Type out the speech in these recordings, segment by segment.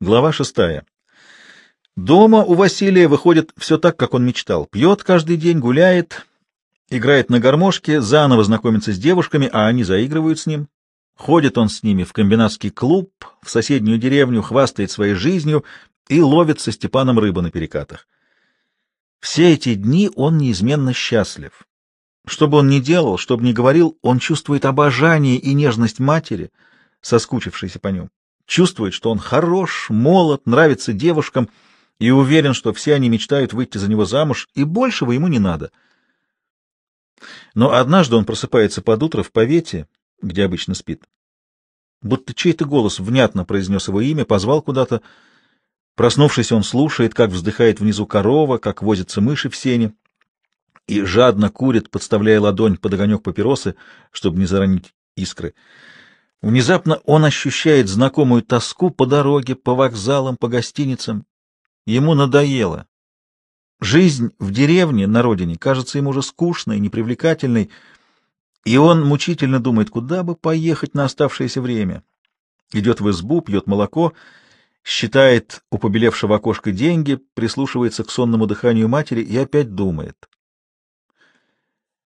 Глава шестая. Дома у Василия выходит все так, как он мечтал. Пьет каждый день, гуляет, играет на гармошке, заново знакомится с девушками, а они заигрывают с ним. Ходит он с ними в комбинатский клуб, в соседнюю деревню, хвастает своей жизнью и ловит со Степаном рыбу на перекатах. Все эти дни он неизменно счастлив. Что бы он ни делал, что бы ни говорил, он чувствует обожание и нежность матери, соскучившейся по нем. Чувствует, что он хорош, молод, нравится девушкам и уверен, что все они мечтают выйти за него замуж, и большего ему не надо. Но однажды он просыпается под утро в повете, где обычно спит. Будто чей-то голос внятно произнес его имя, позвал куда-то. Проснувшись, он слушает, как вздыхает внизу корова, как возятся мыши в сене, и жадно курит, подставляя ладонь под огонек папиросы, чтобы не заронить искры. Внезапно он ощущает знакомую тоску по дороге, по вокзалам, по гостиницам. Ему надоело. Жизнь в деревне, на родине, кажется ему уже скучной, непривлекательной, и он мучительно думает, куда бы поехать на оставшееся время. Идет в избу, пьет молоко, считает у побелевшего окошка деньги, прислушивается к сонному дыханию матери и опять думает.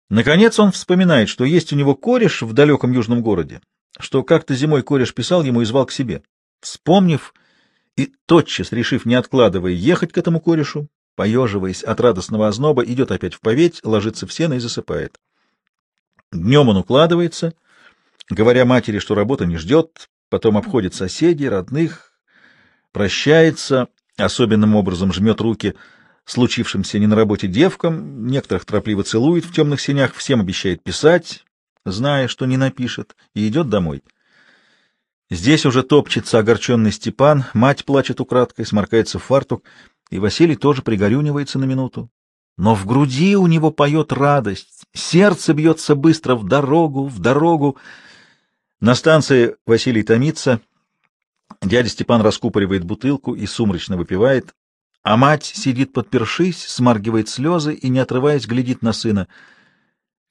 Наконец он вспоминает, что есть у него кореш в далеком южном городе, что как-то зимой кореш писал ему и звал к себе. Вспомнив и тотчас, решив не откладывая, ехать к этому корешу, поеживаясь от радостного озноба, идет опять в поветь, ложится в сено и засыпает. Днем он укладывается, говоря матери, что работа не ждет, потом обходит соседей, родных, прощается, особенным образом жмет руки случившимся не на работе девкам, некоторых торопливо целует в темных сенях, всем обещает писать, зная, что не напишет, и идет домой. Здесь уже топчется огорченный Степан, мать плачет украдкой, сморкается в фартук, и Василий тоже пригорюнивается на минуту. Но в груди у него поет радость, сердце бьется быстро в дорогу, в дорогу. На станции Василий томится, дядя Степан раскупоривает бутылку и сумрачно выпивает, а мать сидит подпершись, смаргивает слезы и, не отрываясь, глядит на сына.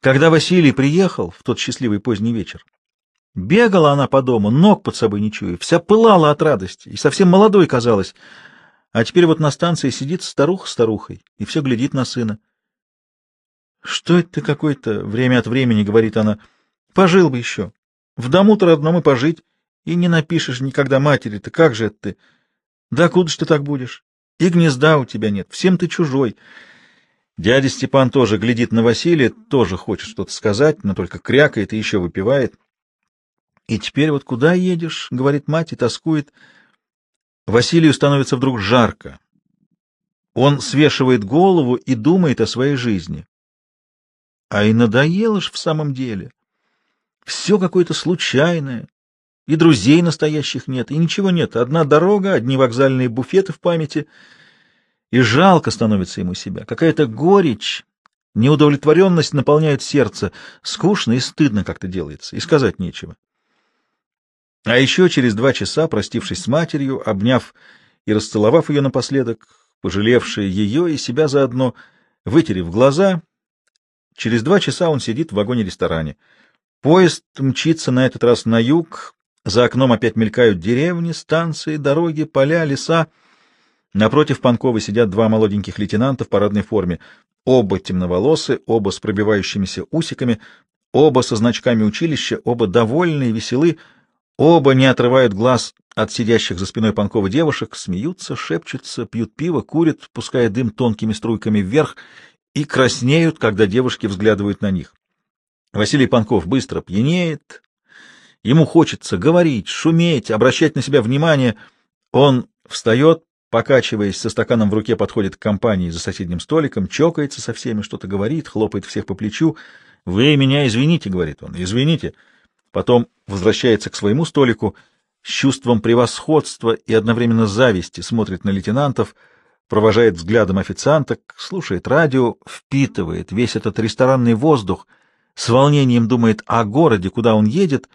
Когда Василий приехал в тот счастливый поздний вечер, бегала она по дому, ног под собой не чуя, вся пылала от радости и совсем молодой казалась, а теперь вот на станции сидит старуха старухой и все глядит на сына. — Что это ты какой-то? — время от времени говорит она. — Пожил бы еще. В дому-то родном и пожить. И не напишешь никогда матери-то. Как же это ты? Да куда ж ты так будешь? И гнезда у тебя нет. Всем ты чужой. Дядя Степан тоже глядит на Василия, тоже хочет что-то сказать, но только крякает и еще выпивает. — И теперь вот куда едешь? — говорит мать и тоскует. — Василию становится вдруг жарко. Он свешивает голову и думает о своей жизни. А и надоело ж в самом деле. Все какое-то случайное. И друзей настоящих нет, и ничего нет. Одна дорога, одни вокзальные буфеты в памяти. И жалко становится ему себя. Какая-то горечь, неудовлетворенность наполняет сердце. Скучно и стыдно как-то делается, и сказать нечего. А еще через два часа, простившись с матерью, обняв и расцеловав ее напоследок, пожалевшая ее и себя заодно, вытерев глаза, через два часа он сидит в вагоне-ресторане. Поезд мчится на этот раз на юг, за окном опять мелькают деревни, станции, дороги, поля, леса. Напротив Панкова сидят два молоденьких лейтенанта в парадной форме. Оба темноволосы, оба с пробивающимися усиками, оба со значками училища, оба довольные, веселы, Оба не отрывают глаз от сидящих за спиной Панкова девушек, смеются, шепчутся, пьют пиво, курят, пуская дым тонкими струйками вверх, и краснеют, когда девушки взглядывают на них. Василий Панков быстро пьянеет, ему хочется говорить, шуметь, обращать на себя внимание. Он встает, покачиваясь, со стаканом в руке подходит к компании за соседним столиком, чокается со всеми, что-то говорит, хлопает всех по плечу. «Вы меня извините», — говорит он, — «извините». Потом возвращается к своему столику, с чувством превосходства и одновременно зависти смотрит на лейтенантов, провожает взглядом официанток, слушает радио, впитывает весь этот ресторанный воздух, с волнением думает о городе, куда он едет,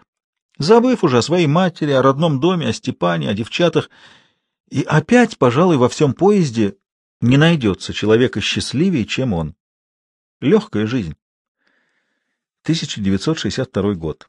забыв уже о своей матери, о родном доме, о Степане, о девчатах, и опять, пожалуй, во всем поезде не найдется человека счастливее, чем он. Легкая жизнь. 1962 год.